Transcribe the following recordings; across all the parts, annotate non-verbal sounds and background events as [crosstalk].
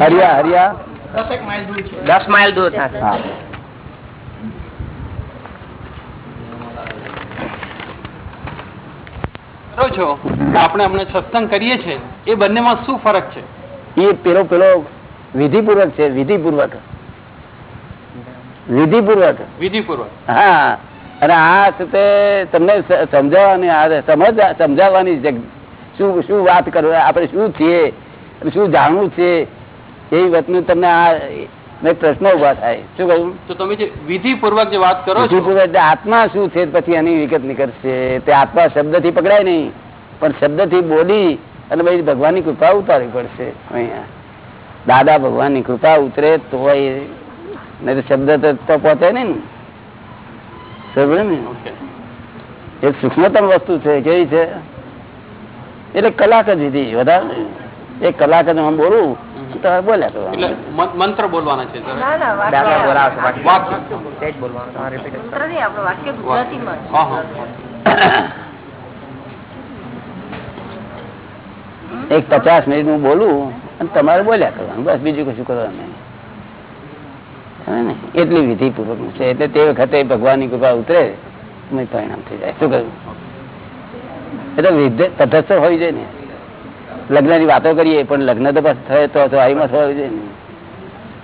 હરિયા હરિયા. દસ માઇલ દૂર થશે છો? આપણે હમણાં સત્સંગ કરીએ છીએ. એ બંનેમાં શું ફરક છે? એ પેલો પેલો વિધિપૂર્વક છે વિધિપૂર્વક. વિધિપૂર્વક. વિધિપૂર્વક. હા. અને આ તે તમને સમજાવવાની સમજ સમજાવવાની શું શું વાત કરો આપણે શું છીએ શું જાણવું છે? એ વાતનું તમને આ પ્રશ્ન ઊભા થાય. શું કહ્યું? તો તમે જે વિધિપૂર્વક જે વાત કરો વિધિપૂર્વક એટલે આત્મા શું છે પછી એની વિગત નીકળશે. તે આત્મા શબ્દથી પકડાય નહીં પણ શબ્દથી બોલી અને પછી ભગવાનની કૃપા ઉતારવી પડશે અહીંયા. દાદા ભગવાનની કૃપા ઉતરે તો એ નહીં તો શબ્દ તો- પહોંચે નહીં ને. સમજ્યો ને. એક સૂક્ષ્મતમ વસ્તુ છે કેવી છે? એટલે કલાક જ વિધિ વધારે એક કલાક જ હું બોલું બોલ્યા તો. મંત્ર બોલવાના છે સર. ના ના દાદા વાક્ય. વાક્ય બોલવાનું તમારે મંત્ર નહીં આપણું વાક્ય ગુજરાતીમાં જ. હા હા. [coughs] એક પચાસ મિનિટ હું બોલું અને તમારે બોલ્યા કરવાનું. બસ બીજું કશું કરવાનું નહીં. એટલી વિધિ પૂર્વક છે. એટલે તે વખતે ભગવાનની કૃપા ઉતરે પરિણામ થઈ જાય. શું કહ્યું? એટલે વિધ તટસ્થ હોવી જોઈએ ને. લગ્નની વાતો કરીએ પણ લગ્ન તો બસ થયે તો તો આઈમાં થવા જોઈએ ને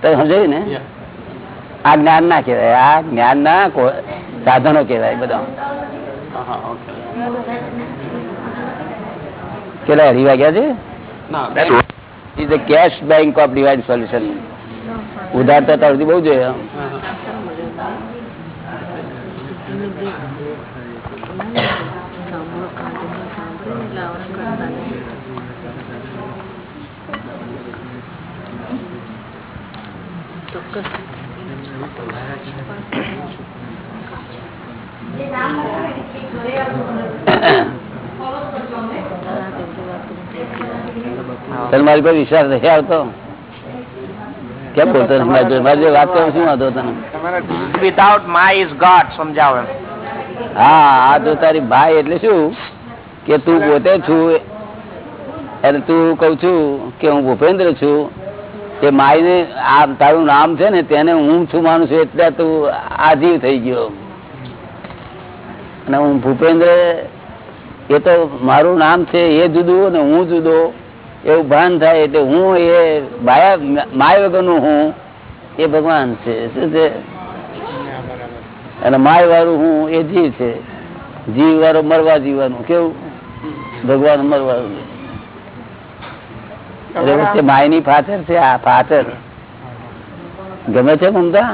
તો સમજાયું ને? આ જ્ઞાન ના કહેવાય આ જ્ઞાન ના સાધનો કહેવાય બધા. કેટલા અઢી વાગ્યા છે? ના is the cash bank of divine solution ઉધારતા તો અડધી બહુ જોઈએ હા, હા. મારી પર વિશ્વાસ નથી આવતો કેમ બોલતો મારી જોડે? મારી જોડે વાત કરવા શું વાંધો તને વિધાઉટ માય ઇઝ ગોડ સમજાવો હા આ તો તારી ભાઈ એટલે શું કે તું પોતે છું એટલે તું કઉ છું કે હું ભૂપેન્દ્ર છું તે માઈને આ તારું નામ છે ને તેને હું છું માનું છું એટલે તું આજીવ થઈ ગયો. અને હું ભૂપેન્દ્ર, એ તો મારું નામ છે, એ જુદું ને હું જુદો. એવું ભાન થાય એટલે હું એ માયા, માય વગરનું હું એ ભગવાન છે. શું છે? અને માય વાળું હું એ જીવ છે. જીવ વાળો મરવા જીવવાનું. કેવું? ભગવાન મરવાનું. એટલે માય માયની ફાચર છે આ ફાચર ગમે છે મમતા?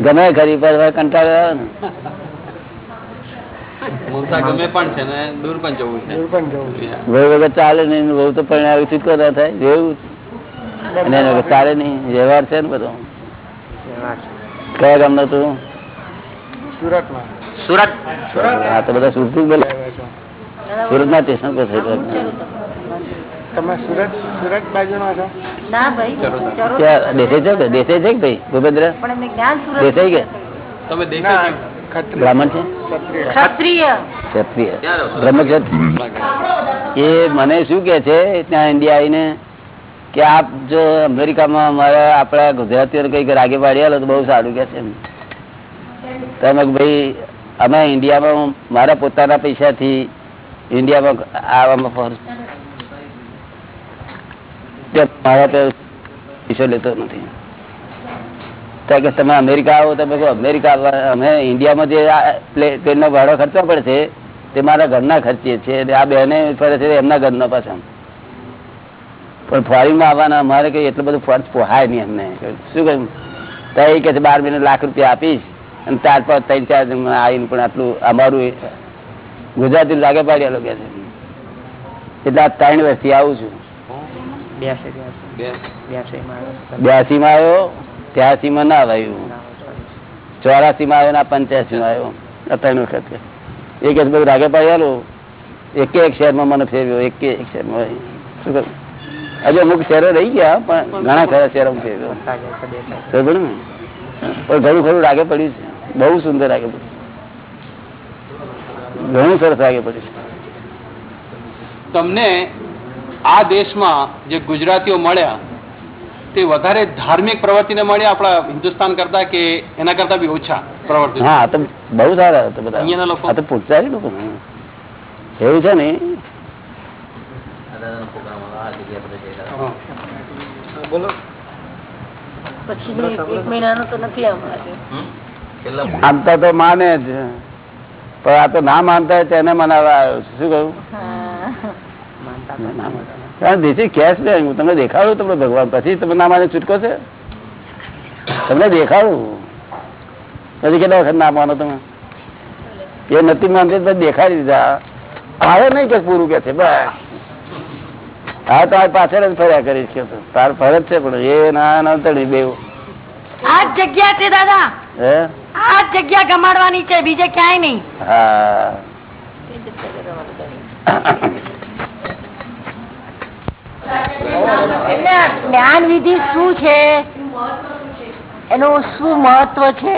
ગમે ખરી પર કંટાળો ને. ગમે છે ને જવું છે. ચાલે નહીં ને તો પરિણામ ના થાય. રહેવું જ. અને એના વગર ચાલે નહીં. વ્યવહાર છે ને બધો. કયા ગામનો તું? સુરત? હા તો બધા સુરતી બોલે સુરત ના સ્ટેશન પર તમે સુરત સુરત બાજુનો છો? ના ભાઈ ચરો દેસાઈ છે કે? દેસાઈ છે કે ભાઈ? ભૂપેન્દ્ર? પણ એમને જ્ઞાન સુરત દેસાઈ કે? તમે ના બ્રાહ્મણ છે? ક્ષત્રિય. ક્ષત્રિય. ક્ષત્રિય. બ્રહ્મક્ષત્રિય. એ મને શું કે છે ત્યાં ઇન્ડિયા આવીને કે આપ જો અમેરિકામાં મારા આપણા ગુજરાતીઓને કંઈક રાગે પાડી આલો તો બહુ સારું કે છે તમે ભાઈ અમે ઇન્ડિયામાં મારા પોતાના પૈસાથી ઇન્ડિયામાં આવવામાં પૈસો લેતો નથી. કે તમે અમેરિકા આવો તમે અમેરિકા અમે ઇન્ડિયામાં જે ટ્રેનનો ભાડો ખર્ચવા પડે છે તે મારા ઘરના ખર્ચીએ છીએ આ બહેને ફરે છે એમના ઘરના પાછા. પણ ફોરેનમાં આવવાના અમારે કઈ એટલું બધું ફર્જ પોહાય નહીં અમને. શું કહ્યું તો એ કે છે, બાર મહિને લાખ રૂપિયા આપીશ. અને ચાર પાંચ, ત્રણ, ચાર આવીને પણ આટલું અમારું ગુજરાતી લાગે પાડ્યા લોકો કે છે. એટલે આ ત્રણ વર્ષથી આવું છું. બ્યાસી માં આવ્યો ત્યાસી માં ના આવ્યું ચોરાસી માં આવ્યો ના પંચ્યાસી માં આવ્યો. ત્રણ વખત. એક જ બધું રાગે પાડી આલો. એક એક શહેરમાં મને ફેરવ્યો. એક એક શહેરમાં શું કરું? હજુ અમુક શહેરો રહી ગયા પણ ઘણા ખરા શહેરો ફેરવ્યો. ને. પણ ઘણું ખરું રાગે પડ્યું છે. બહુ સુંદર રાગે પડ્યું ઘણું સરસ રાગે પડ્યું છે. તમને આ દેશમાં જે ગુજરાતીઓ મળ્યા તે વધારે ધાર્મિક પ્રવૃત્તિને મળ્યા આપણા હિન્દુસ્તાન કરતા કે એના કરતા બી ઓછા પ્રવૃત્તિ હા તો બહુ સારા હતા બધા. અહીંયાના લોકો? આ તો પૂછતા લોકો. એવું છે ને? પછી એક એક મહિનાનો તો નથી અમારે માનતા તો માને જ. પણ આ તો ના માનતા હોય તેને મનાવવા આવ્યો શું કહ્યું? કેશ ને હું તમને દેખાડું તમને ભગવાન. પછી તમે ના માને છૂટકો છે? તમને દેખાડું. પછી કેટલા વખત ના માનો તમે? એ નથી માનતી તો દેખાડી દીધા. આવે નહીં કે પૂરું કે છે બસ. હા તો પાછળ જ ફર્યા કરીશ કે તાર ફરજ છે પણ એ ના ના તણી બે આ જગ્યા છે દાદા. હે? આ જગ્યા ગમાડવાની છે બીજે ક્યાંય નહીં. હા. એટલે જ્ઞાન વિધિ શું છે? એનું શું મહત્વ છે?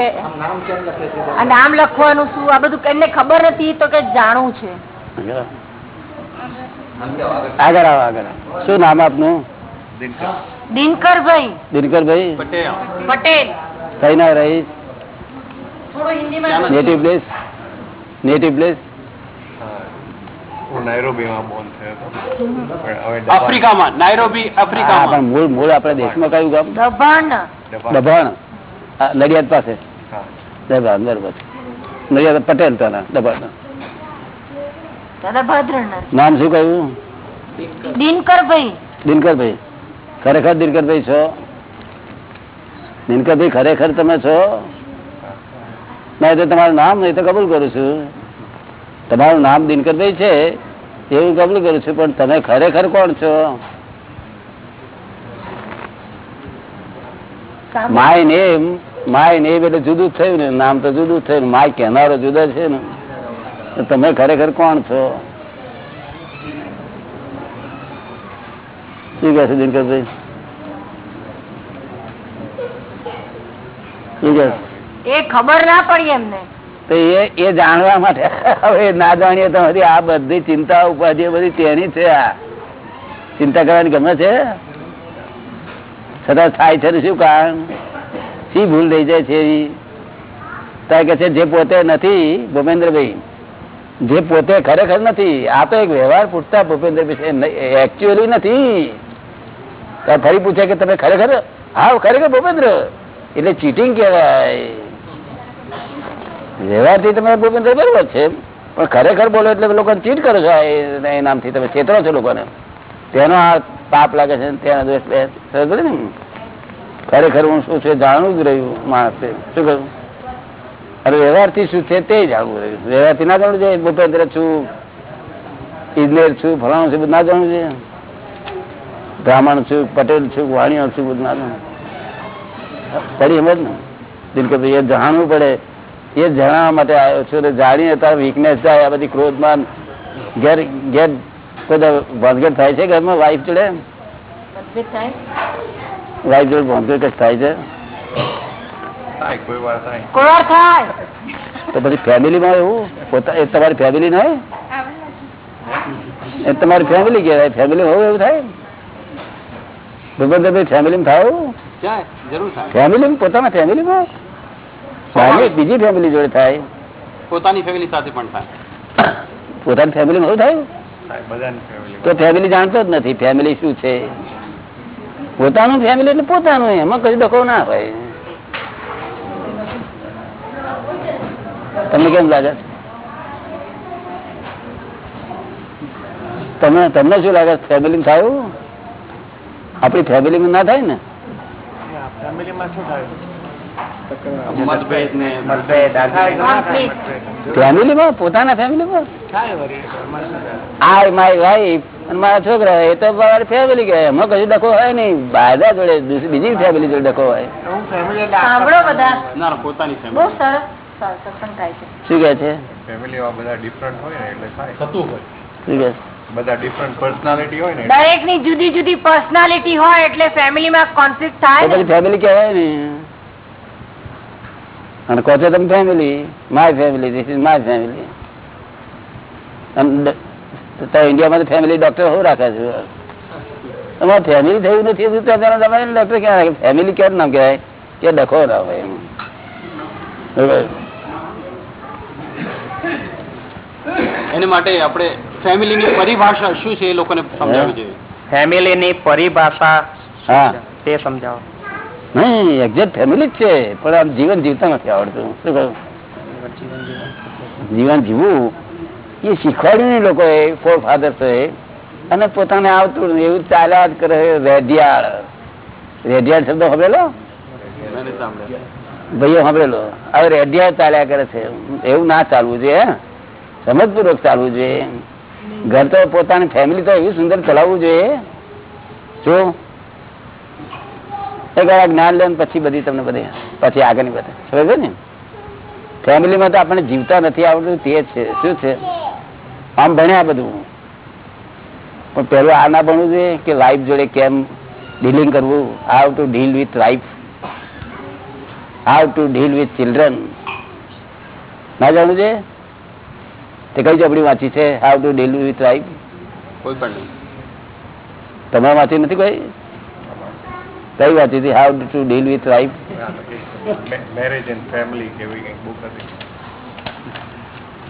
આ નામ લખવાનું શું? આ બધું એમને ખબર નથી તો કે જાણવું છે. આગળ આવો આગળ આવો. શું નામ આપનું? દિનકરભાઈ દિનકરભાઈ પટેલ પટેલ. કઈ ના રહીશ થોડું નેટિવ પ્લેસ નેટિવ પ્લેસ હું નાયરોબીમાં બોર્ન થયો હતો. પણ હવે આફ્રિકામાં નાયરોબી આફ્રિકામાં. પણ મૂળ મૂળ આપણા દેશમાં કયું ગામ? દભાણ દબાણ. નડિયાદ પાસે. દબાણ બરોબર. નડિયાદ પટેલ તાના દબાણ. નામ શું કહ્યું? દિનકરભાઈ. દિનકરભાઈ. ખરેખર દિનકરભાઈ છો? દિનકરભાઈ ખરેખર તમે છો? નહીં તો તમારું નામ નહીં તો કબૂલ કરું છું. તમારું નામ દિનકરભાઈ છે એવું કબૂલ કરું છું પણ તમે ખરેખર કોણ છો? માય નેમ માય નેમ એટલે જુદું થયું ને નામ તો જુદું થયું માય કહેનારો જુદા છે ને તમે ખરેખર કોણ છો? શું કહે છે દિનકરભાઈ? શું કહે એ ખબર ના પડી એમને. તો એ એ જાણવા માટે. હવે ના જાણીએ તો હજી આ બધી ચિંતા ઉપાધિ બધી તેની છે આ. ચિંતા કરવાની ગમે છે? છતાં થાય છે શું કારણ? શી ભૂલ થઈ જાય છે એવી ત્યાં કે છે જે પોતે નથી, ભૂપેન્દ્રભાઈ, જે પોતે ખરેખર નથી, આ તો એક વ્યવહાર પૂછતા ભૂપેન્દ્રભાઈ એકચ્યુઅલી નથી. ફરી પૂછે કે તમે ખરેખર, હા, ખરેખર ભૂપેન્દ્ર? એટલે ચીટિંગ કહેવાય. વ્યવહારથી તમે ભૂપેન્દ્ર બરોબર છે. પણ ખરેખર બોલો એટલે લોકો ચીટ કરો છો એ- નામથી તમે છેતરો છો લોકોને. તેનો આ પાપ લાગે છે તેનો દોષ ને. ખરેખર હું શું છે જાણવું જ રહ્યું માણસે. શું કહ્યું અરે વ્યવહારથી શું છે તે જાણવું રહ્યું. વ્યવહારથી ના જાણવું જોઈએ. ભૂપેન્દ્ર છું, ઇજનેર છું, ફલાણું છું બધું ના જાણવું જોઈએ. બ્રાહ્મણ છું, પટેલ છું વાણિયો છું બધું ના જાણવું. પડી સમજ ને. દિલકભાઈ એ જાણવું પડે. એ જણાવવા માટે આવ્યો છું જાણીએ તાર વીકનેસ જાય આ બધી ક્રોધમાં ઘેર ઘેર કોઈ ભાંગેટ થાય છે ઘરમાં? વાઈફ જોડે? વાઈફ જોડે ભાંગેટ કઈ થાય. છે તો પછી ફેમિલીમાં એવું? પોતા એ તમારી ફેમિલી ના હોય એ તમારી ફેમિલી કહેવાય. ફેમિલી હોવું એવું થાય? ભૂપેન્દ્રભાઈ ફેમિલીમાં થાય. એવું ફેમિલી પોતાના ફેમિલીમાં? બીજી ફેમિલી જોડે થાય. પોતાની ફેમિલી સાથે પણ થાય. પોતાની ફેમિલી માં થાય? તો ફેમિલી જાણતો જ નથી ફેમિલી શું છે? પોતાનું ફેમિલી એટલે પોતાનું એમાં કઈ દખો ના હોય. તમને કેમ લાગે? તમે તમને તમને શું લાગે ફેમિલી થયું આપણી ફેમિલીમાં ના થાય ને? ફેમિલીમાં શું થાય? ફેમિલીમાં પોતાના ફેમિલીમાં વાઈફ અને મારા છોકરા એ તો મારી ફેમિલી કહેવાય એમાં કશું ડખો હોય નહીં. જોડે બીજી- ફેમિલી જોડે ડખો હોય. ફેમિલી ફેમિલી શું છે? બધા ડિફરન્ટ પર્સનાલિટી હોય. ને દરેકની જુદી જુદી પર્સનાલિટી હોય એટલે ફેમિલીમાં કોન્ફ્લિક્ટ તો થાય ફેમિલી કહેવાય ને. અને કહો છો તમે family my family this is my family તો ઇન્ડિયામાં તો ફેમિલી ડોક્ટર હું રાખે છે? તમારે ફેમિલી થયું નથી ત્યાં તમારે ડોક્ટર ક્યાં ફેમિલી ક્યારે નામ કહેવાય? કે ડખો ના હોય એમ. માટે આપણે ફેમિલીની પરિભાષા શું છે એ લોકોને સમજાવવી જોઈએ. ફેમિલીની પરિભાષા હા. તે સમજાવો. નહીં એક્ઝેક્ટ ફેમિલી જ છે, પણ આમ જીવન જીવતા નથી આવડતું. શું કહ્યું જીવન જીવવું, એ શીખવાડ્યું નહીં લોકોએ ફોર ફાધર્સોએ અને પોતાને આવતું એવું ચાલ્યા જ કરે રેઢિયાળ. રેડિયાળ શબ્દ સાંભળેલો? ભાઈઓ સાંભળેલો? હવે રેઢિયાળ ચાલ્યા કરે છે. એવું ના ચાલવું જોઈએ. સમજપૂર્વક ચાલવું જોઈએ. ઘર તો પોતાની ફેમિલી તો એવું સુંદર ચલાવવું જોઈએ. શું એક વાર જ્ઞાન લે પછી બધી તમને બધી પછી આગળની બધી. સમજ ને? ફેમિલીમાં તો આપણે જીવતા નથી આવડતું તે છે. શું છે? આમ ભણ્યા બધું. પણ પેલું આ ના ભણવું જોઈએ કે લાઈફ જોડે કેમ ડીલિંગ કરવું? How to deal with life how to deal with children ના જાણવું છે? તે કઈ ચોપડી વાંચી છે? How to deal with life કોઈ પણ નહીં. તમે વાંચી નથી કોઈ? કઈ વાત હતી how to deal with life marriage and family કેવી બુક હતી?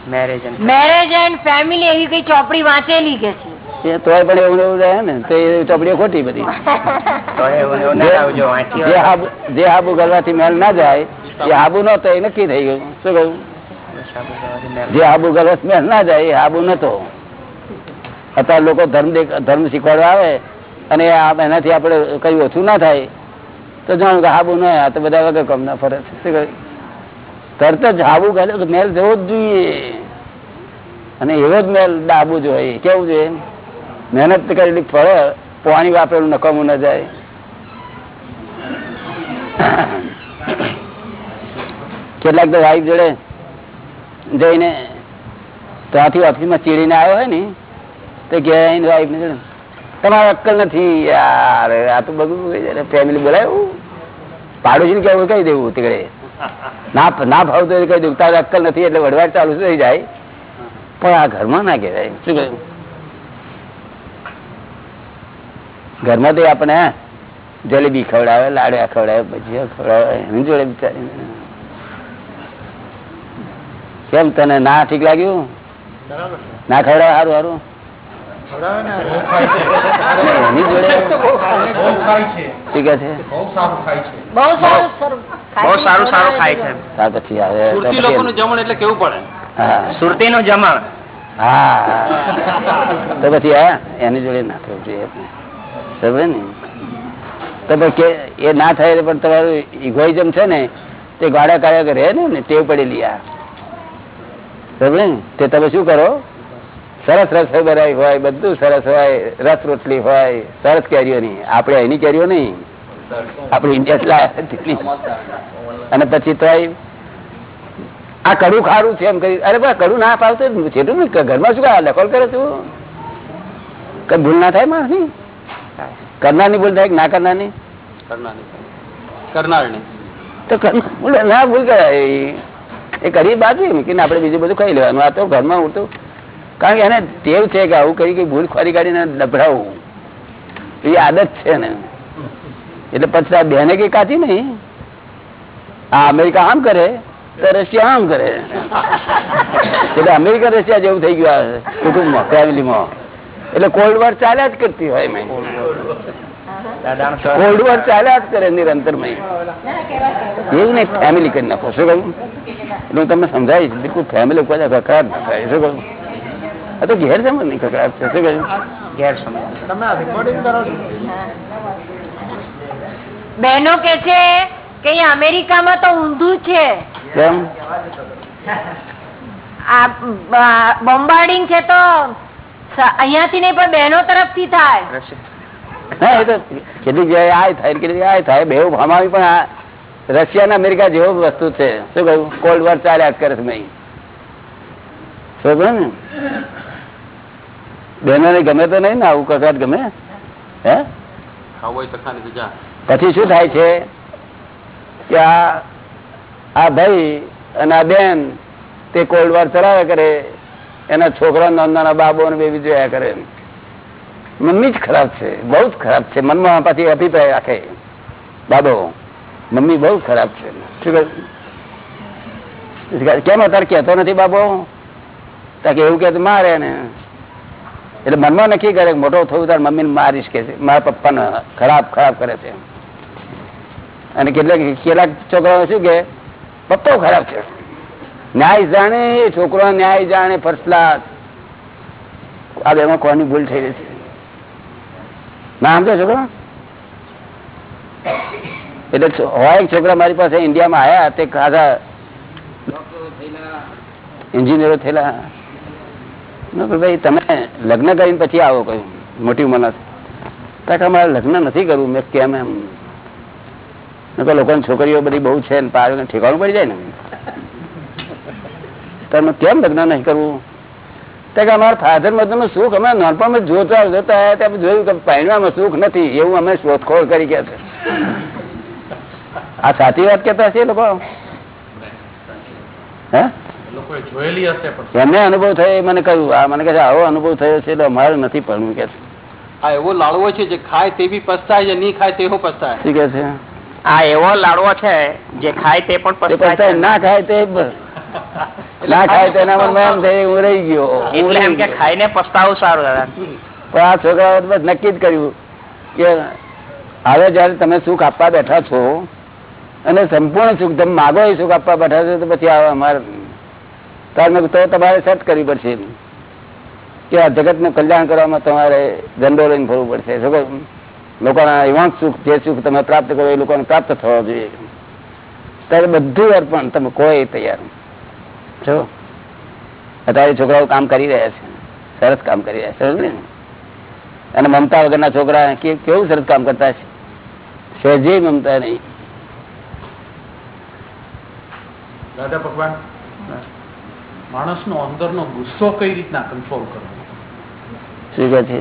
મેરેજ એન્ડ ફેમિલી એવી કઈ ચોપડી વાંચેલી કે છે? એ તોય પણ એવું એવું રહે ને તો એ ચોપડીઓ ખોટી બધી. [laughs] તો એવું એવું ના જે હાબુ ગલવાથી મેળ ના જાય એ હાબુ નતો એ નક્કી થઈ ગયું. શું કહ્યું જે હાબુ ગલવાથી મેલ ના જાય એ હાબુ નતો. અત્યારે લોકો ધર્મ ધર્મ શીખવાડવા આવે અને એનાથી આપણે કઈ ઓછું ના થાય, તો જાણું કે હાબુ ના આ તો બધા વગર કમ ના ફરે. છે તરત જ હાબુ તો મેલ જવો જ જોઈએ. અને એવો જ મેલ ડાબુ જોઈએ. કેવું જોઈએ? મહેનત કરેલી ફળ, પાણી વાપરેલું નકામું ન જાય. કેટલાક તો વાઈફ જોડે જઈને ત્યાંથી ઓફિસમાં ચીડીને આવ્યો હોય ને, તો ગયા વાઈફ ને જોડે તમારે અક્કલ નથી. યાર આ તો બધું ફેમિલી બોલાયું પાડોશી કેવું કહી દેવું તીકડે. ના ના ભાવતો કહી દેવું. તારે અક્કલ નથી એટલે વડવાડ ચાલુ થઈ જાય. પણ આ ઘરમાં ના કહેવાય. શું કહ્યું ઘરમાં તો આપણે જલેબી ખવડાવે લાડવા ખવડાવે ભજીયા ખવડાવે એની જોડે બિચારી કેમ તને ના ઠીક લાગ્યું? ના ખવડાવે? સારું સારું સુરતી પડે? નું જમણ. હા. તો પછી એની જોડે ના થવું જોઈએ સમજે ને? તો કે એ ના થાય પણ તમારું ઇગોઇઝમ છે ને તે ગાડા કાર્ય રહે ને ને ટેવ પડેલી આ. સમજે ને? તે તમે શું કરો? સરસ રસોઈ બનાવી હોય બધું સરસ હોય રસ રોટલી હોય સરસ કેરીઓની આપણે એની કેરીઓ નહીં. આપણે ઇન્ડિયા. અને પછી તો આ કડું ખારું છે એમ કરી. અરે ભાઈ કડું ના પાવતો છેટું ને ઘરમાં શું લખોલ કરે તું. કઈ ભૂલ ના થાય માણસની? કરનારની ભૂલ થાય ના કરનારની? કરનારની. કરનારની તો ના ભૂલ કરાય. એ કરી બાજુ કે આપણે બીજું બધું ખાઈ લેવાનું. આ તો ઘરમાં ઉડતું. કારણ કે એને ટેવ છે કે આવું કરી ભૂલ ખોરી કાઢીને ડબડાવવું એ આદત છે ને. એટલે પછી આ બેને કઈ કાચી નહીં. આ અમેરિકા આમ કરે, તો રશિયા આમ કરે. એટલે અમેરિકા રશિયા જેવું થઈ ગયું આ કુટુંબમાં, ફેમિલીમાં. એટલે કોલ્ડ વોર ચાલ્યા જ કરતી હોય મેં કોલ્ડ વોર ચાલ્યા જ કરે નિરંતર મેં એવું નહીં, ફેમિલી કરી નાખો. શું કહ્યું? હું તમને સમજાવીશ, બિલકુલ ફેમિલી કોઈ કકડાટ ના થાય. શું કહ્યું? આ તો ઘેર જમણ નહીં કકડાટ છે શું કહ્યું ઘેર સમજ તમે આ રેકોર્ડિંગ કરો છો? બહેનો કે છે કે અમેરિકામાં તો ઊંધું છે. કેમ? આ બોમ્બાર્ડિંગ છે તો અહીંયાથી નહીં પણ બહેનો તરફથી થાય. હા એ તો કેટલીક જગ્યાએ આ થાય કેટલીક આ થાય. બે ભામાવી પણ આ રશિયા અને અમેરિકા જેવો વસ્તુ છે. શું કહ્યું કોલ્ડ વોર ચાલ્યા કરે છે મેં શું કહ્યું ને? બહેનોને ગમે તો નહીં ને આવું કકડાટ ગમે? હે? પછી શું થાય છે કે આ ભાઈ અને આ બેન તે કોલ્ડ વાર ચલાવ્યા કરે એના છોકરા નાના નાના બાબો ને બેબી જોયા કરે. મમ્મી જ ખરાબ છે બહુ જ ખરાબ છે. મનમાં પાછી અભિપ્રાય રાખે. બાબો મમ્મી બહુ ખરાબ છે. શું કેમ અત્યારે કેતો નથી બાબો? તાકે એવું કે મારે ને એટલે મનમાં નક્કી કરે મોટો થયું તાર મમ્મી મારીશ કે મારા પપ્પાને ખરાબ ખરાબ કરે છે. અને કેટલાક કેટલાક છોકરાઓ શું કે પપ્પો ખરાબ છે. ન્યાય જાણે, છોકરો ન્યાય જાણે ફર્સ્ટ ક્લાસ આ બેમાં કોની ભૂલ થઈ રહી છે ના સમજો છોકરો? એટલે હોય છોકરા મારી પાસે ઇન્ડિયામાં આયા, તે ખાસા એન્જિનિયરો થયેલા. ભાઈ તમે લગ્ન કરીને પછી આવો કહ્યું મોટી ઉંમરના અમારે લગ્ન નથી કરવું. મેં કેમ એમ? મેં લોકોની છોકરીઓ બધી બહુ છે ઠેકાણું પડી જાય ને? તમે કેમ લગ્ન નહીં કરવું? કે અમારા ફાધર મધરનું સુખ અમે નાનપણમાં જોતા જોતા આવ્યા ત્યાં જોયું કે પહેરવામાં સુખ નથી, એવું અમે શોધખોળ કરી ગયા છે. આ સાચી વાત કેતા છે લોકો? હે? એમને અનુભવ થયો મને કહ્યું. આ મને કહે આવો અનુભવ થયો છે એટલે અમારે નથી પડવું કે આ એવો લાડવો છે જે ખાય તે બી પસ્તાય છે નહીં ખાય તેવો પસ્તાય. શું કે છે? આ એવો લાડવો છે જે ખાય તે પણ પસ્તાય ના ખાય તે ના ખાય તો એના મનમાં એમ થઈ હું રહી ગયો એટલે એમ કે. ખાઈને પસ્તાવું સારું દાદા. પણ આ છોકરાઓ બસ નક્કી જ કર્યું કે હવે જયારે તમે સુખ આપવા બેઠા છો અને સંપૂર્ણ સુખ તમે માગો એ સુખ આપવા બેઠા છો તો પછી અમારે મેં તો તમારે સર્ચ કરવી પડશે કે આ જગતનું કલ્યાણ કરવામાં તમારે ઝંડો લઈને ફરવું પડશે. લોકોના એવા સુખ, જે સુખ તમે પ્રાપ્ત કરો, એ લોકોને પ્રાપ્ત થવા જોઈએ. ત્યારે બધું અર્પણ, તમે કોઈ તૈયાર છો અત્યારે છોકરાઓ કામ કરી રહ્યા છે. સરસ કામ કરી રહ્યા છે ને? અને મમતા વગરના છોકરા કેવું સરસ કામ કરતા છે? સહેજે મમતા નહીં. દાદા ભગવાન. માણસનો અંદરનો ગુસ્સો કઈ રીતના કંટ્રોલ કરવો? શું કહે છે?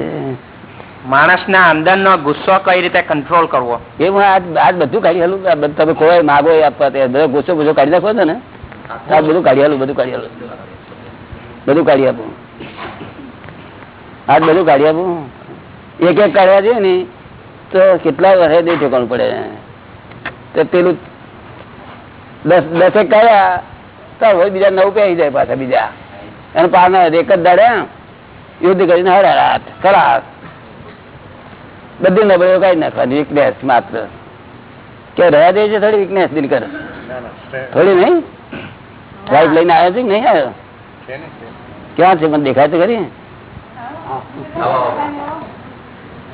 માણસના અંદરનો ગુસ્સો કઈ રીતે કંટ્રોલ કરવો? એ હું આજ આજ બધું કાઢી હાલું. તમે કોઈ માગો એ આપવા તે ગુસ્સો બધો કાઢી નાખો છો ને? આજ બધું કાઢી હાલું બધું કાઢી હાલું. બધું કાઢી આપું. આજ બધું કાઢી આપું. એક એક કાઢવા જોઈએ ને તો કેટલા વર્ષે નહીં ઠેકાણું પડે. તો પેલું દસ દસેક કાઢ્યા તો હોય બીજા નવ પહેરી જાય પાછા બીજા. અને પાના એક જ દાડે યુદ્ધ કરીને હરાત ખરાશ બધી નબળીઓ કઈ નાખવાની વીકનેસ માત્ર. કે રહ્યા દે છે થોડી વીકનેસ દિલકર થોડી નહીં? વાઇફ લઈને આવ્યો છે કે નહીં આવ્યો? ક્યાં છે? મને દેખાય તો ખરી.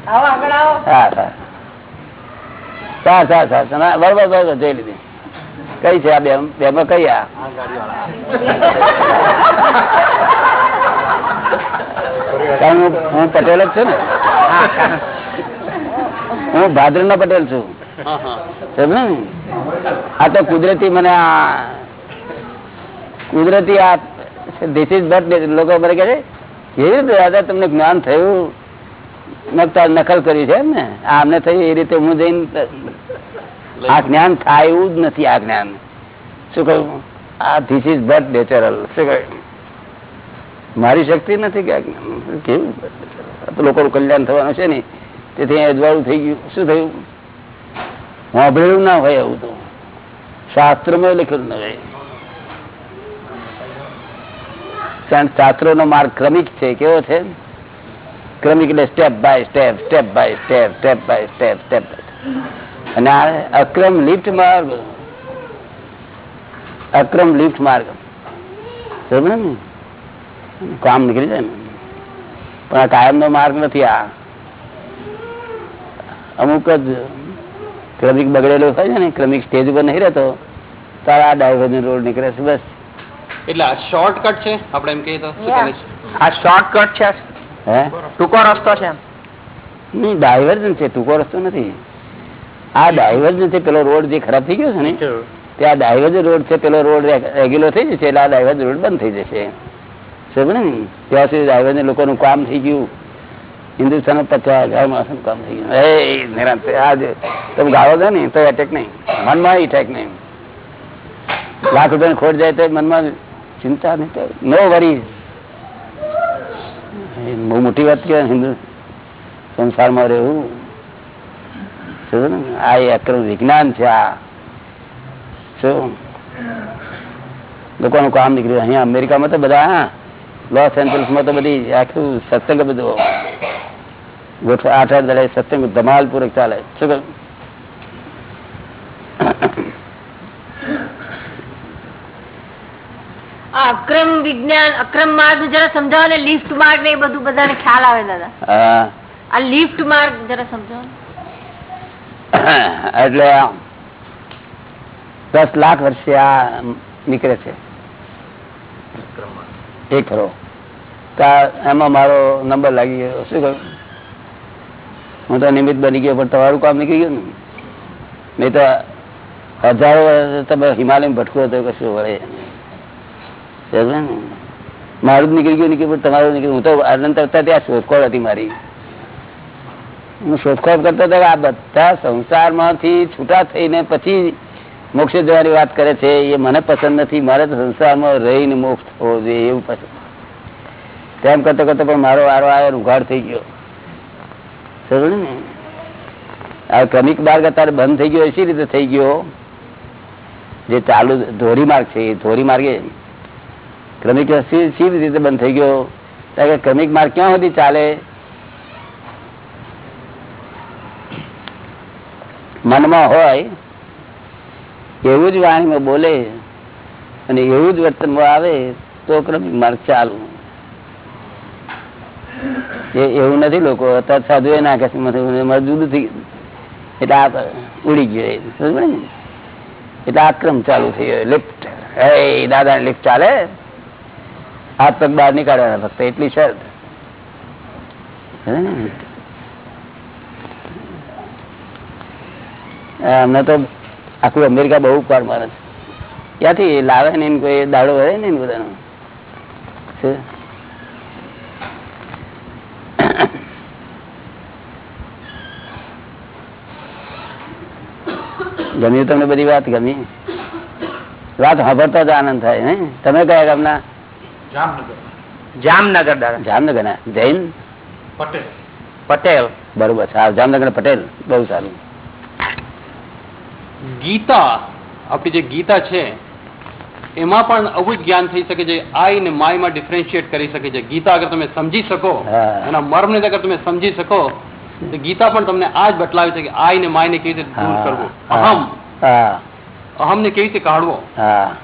આવો આગળ આવો. હા હા. સાર સાર સાર. બરોબર બરોબર જોઈ લીધી. કઈ છે આ બે બેમાં કઈ આ? કારણ હું પટેલ જ છું ને? હું ભાદર નો પટેલ છું. ને? આ તો કુદરતી મને આ કુદરતી આ ધીસ ઇઝ બટ લોકો મને કહે કેવી રીતે દાદા તમને જ્ઞાન થયું? નકલ કરી છે એમ ને? આ અમને થયું એ રીતે હું જઈને આ જ્ઞાન થાય એવું જ નથી આ જ્ઞાન. શું કહ્યું? આ ધીસ ઇઝ બટ નેચરલ શું કહ્યું? મારી શક્તિ નથી કે કેવું લોકોનું કલ્યાણ થવાનું છે ને. તેથી અજવાળું થઈ ગયું. શું થયું? વાંભળેલું ના હોય એવું તો. શાસ્ત્રમાં લખેલું ના હોય કારણ શાસ્ત્રો નો માર્ગ ક્રમિક છે. કેવો છે? ક્રમિક એટલે step by step step by step step by step step અને આ અક્રમ લિફ્ટ માર્ગ. અક્રમ લિફ્ટ માર્ગ. સમજે ને કામ નીકળી જાય ને. પણ આ કાયમ નો માર્ગ નથી આ. અમુક જ ક્રમિક બગડેલો હોય છે ને ક્રમિક સ્ટેજ ઉપર નહીં રહેતો તારા આ ડાયવર્જન રોડ નીકળે છે બસ. એટલે આ શોર્ટકટ છે? આપણે એમ કહીએ તો આ શોર્ટકટ છે. હે? ટૂંકો રસ્તો છે નહીં ડાયવર્જન છે ટૂંકો રસ્તો નથી. આ ડાયવર્જન છે પેલો રોડ જે ખરાબ થઈ ગયો છે ને તે આ ડાયવર્જન રોડ છે પેલો રોડ રેગ્યુલર થઈ જશે એટલે આ ડાયવર્જન રોડ બંધ થઈ જશે. સમજ ને? ત્યાં સુધી ડાયવર્જન લોકોનું કામ થઈ ગયું. હિન્દુસ્તાન પચાસ હજાર માણસનું કામ થઈ ગયું. એ નિરાંત આ તમે ગાળો છો ને તો એટેક નહીં. મનમાં એટેક નહીં. લાખ રૂપિયા ખોટ જાય તો મનમાં ચિંતા નહીં નો વરી બહુ મોટી વાત કહેવાય હિન્દુ સંસારમાં રહેવું. આ એ અક્રમ વિજ્ઞાન છે આ. શું? લોકોનું કામ નીકળ્યું. અહીંયા અમેરિકામાં તો બધા લોસ એન્જલ્સમાં તો બધી આખું સત્સંગ બધું આઠ આઠ દડે સત્સંગ ધમાલ પૂર્વક ચાલે. શું અક્રમ વિજ્ઞાન અક્રમ માર્ગ જરા સમજાવો ને લિફ્ટ માર્ગ ને એ બધું બધાને ખ્યાલ આવે દાદા. આ લિફ્ટ માર્ગ જરા સમજાવો. [coughs] એટલે દસ લાખ વર્ષે આ નીકળે છે. એ ખરો એમાં મારો નંબર લાગી ગયો. શું કહ્યું? હું તો નિમિત્ત બની ગયો, પણ તમારું કામ નીકળી ગયું ને? નહીં તો હજારો તમે હિમાલય ભટકો તો કશું વળે? મારું જ નીકળી ગયું નીકળ્યું પણ તમારું નીકળ્યું હું તો આનંદ અવતાર ત્યાં શોધખોળ હતી મારી. હું શોધખોળ કરતો હતો આ બધા સંસારમાંથી છૂટા થઈને પછી મોક્ષ જવાની વાત કરે છે, એ મને પસંદ નથી. મારે તો સંસારમાં રહીને મોક્ષ થવો જોઈએ એવું પસંદ. તેમ કરતો કરતો પણ મારો વારો આવ્યો ઉઘાડ થઈ ગયો. સમજ ને? આ ક્રમિક માર્ગ અત્યારે બંધ થઈ ગયો, એસી રીતે થઈ ગયો. જે ચાલુ ધોરી માર્ગ છે, એ ધોરી માર્ગે ક્રમિક સી રીતે બંધ થઈ ગયો. કારણ કે ક્રમિક માર્ગ ક્યાં સુધી ચાલે? મનમાં હોય, એવું જ વાણીમાં બોલે અને એવું જ વર્તનમાં આવે, તો ક્રમિક માર્ગ ચાલુ. એ એવું નથી લોકો, અત્યારે સાધુ એ નાખે છે જુદું થઈ એટલે આ ઉડી ગયો એ. ને? એટલે આક્રમ ચાલુ થઈ ગયો. લિફ્ટ હે દાદા લિફ્ટ ચાલે. હાથ પગ બહાર નીકાળવાના ફક્ત એટલી શરત હે ને? અમને તો આખું અમેરિકા બહુ પાર મારે છે. ક્યાંથી લાવે ને એને કોઈ દાડો હોય ને એને બધાનો? શું? ગમ્યું તમને બધી વાત? ગમી? વાત સાંભળતા જ આનંદ થાય ને તમે કયા ગામના? જામનગર. દાદા. જામનગર ના જૈન? પટેલ. બરોબર સારું. જામનગર પટેલ. બહુ સારું. ગીતા આપણી જે ગીતા છે એમાં પણ આવું જ જ્ઞાન થઈ શકે છે આઈ ને માયમાં ડિફરન્શિએટ કરી શકે છે. ગીતા અગર તમે સમજી શકો એના મર્મ ને અગર તમે સમજી શકો તો ગીતા પણ તમને આ જ બતલાવે છે કે આઈ ને માય ને કેવી રીતે દૂર કરવું. અહમ. અહમ ને કેવી રીતે કાઢવો?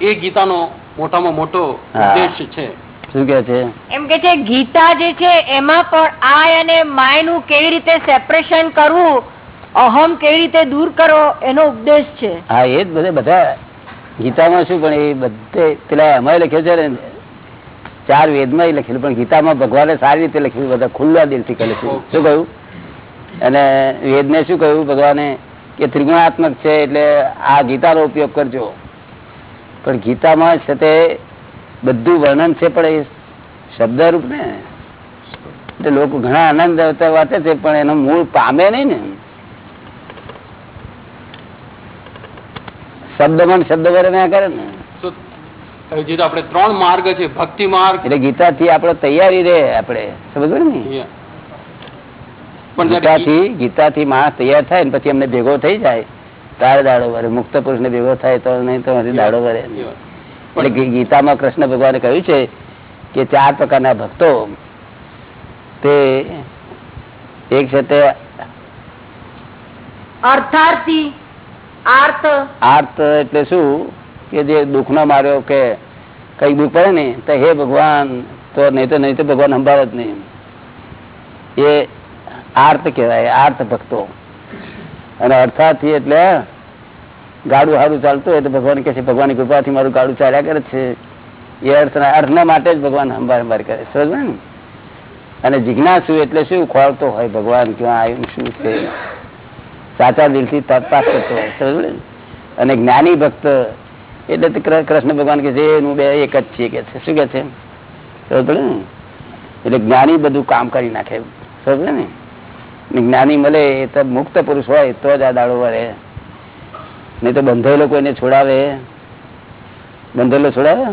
એ ગીતાનો મોટામાં મોટો ઉદ્દેશ છે. શું કે છે? એમ કે છે ગીતા જે છે એમાં પણ આય અને માયનું કેવી રીતે સેપરેશન કરવું અહમ કેવી રીતે દૂર કરો એનો ઉપદેશ છે. હા, એ જ બધે, બધા ગીતામાં શું પણ એ બધે, પેલા એમાં લખ્યું છે ને, ચાર વેદમાં લખેલું, પણ ગીતામાં ભગવાને સારી રીતે લખ્યું બધા ખુલ્લા દિલથી લખ્યું શું કહ્યું? અને વેદને શું કહ્યું? ભગવાને કે ત્રિગુણાત્મક છે, એટલે આ ગીતાનો ઉપયોગ કરજો. પણ ગીતામાં છે તે બધું વર્ણન છે પણ એ શબ્દરૂપ ને. એટલે લોકો ઘણા આનંદ વાંચે છે, પણ એનો મૂળ પામે નહીં ને. શબ્દમાં શબ્દ વર્ણન કરે ને. જે તો આપણે ત્રણ માર્ગ છે ભક્તિ માર્ગ. એટલે ગીતાથી આપણે તૈયારી રહે આપણે. સમજ ને? પણ જ્યારે ગી- ગીતાથી ગીતાથી માણસ તૈયાર થાય ને પછી એમને ભેગો થઈ જાય. તારે દાડો વરે મુક્ત પુરુષ ને ભેગો થાય તો નહીં તો દાડો વરે. એટલે ગીતામાં કૃષ્ણ ભગવાને કહ્યું છે કે ચાર પ્રકારના ભક્તો. તે એક છે તે અર્થાર્થી આર્ત એટલે શું? કે જે દુઃખ નો માર્યો કે કઈ દુઃખ પડે ને, તો હે ભગવાન, તો નહીં તો નહીં તો ભગવાન સંભાળે જ નહીં. એ આર્ત કહેવાય આર્ત ભક્તો. અને અર્થાથી એટલે ગાડું સારું ચાલતું હોય તો ભગવાન કહે છે, ભગવાનની કૃપાથી મારું ગાડું ચાલ્યા કરે છે. એ અર્થના અર્થના માટે જ ભગવાન હંભાર હંભાર કરે સમજ ને? અને જિજ્ઞાસુ એટલે શું? ખોળતો હોય ભગવાન, ક્યાં આવ્યું શું છે? સાચા દિલથી તપાસ કરતો હોય અને જ્ઞાની ભક્ત, એટલે કૃષ્ણ ભગવાન કે છે એનું બે એક જ છે કે છે, શું કે છે? એટલે જ્ઞાની બધું કામ કરી નાખે સમજ ને? જ્ઞાની મળે એ તો મુક્ત પુરુષ હોય, તો જ આ દાડો વળે નહીં તો બંધેલો કોઈને છોડાવે. બંધેલો છોડાવે?